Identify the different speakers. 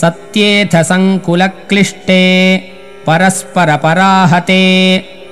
Speaker 1: सत्येथ सङ्कुलक्लिष्टे परस्परपराहते।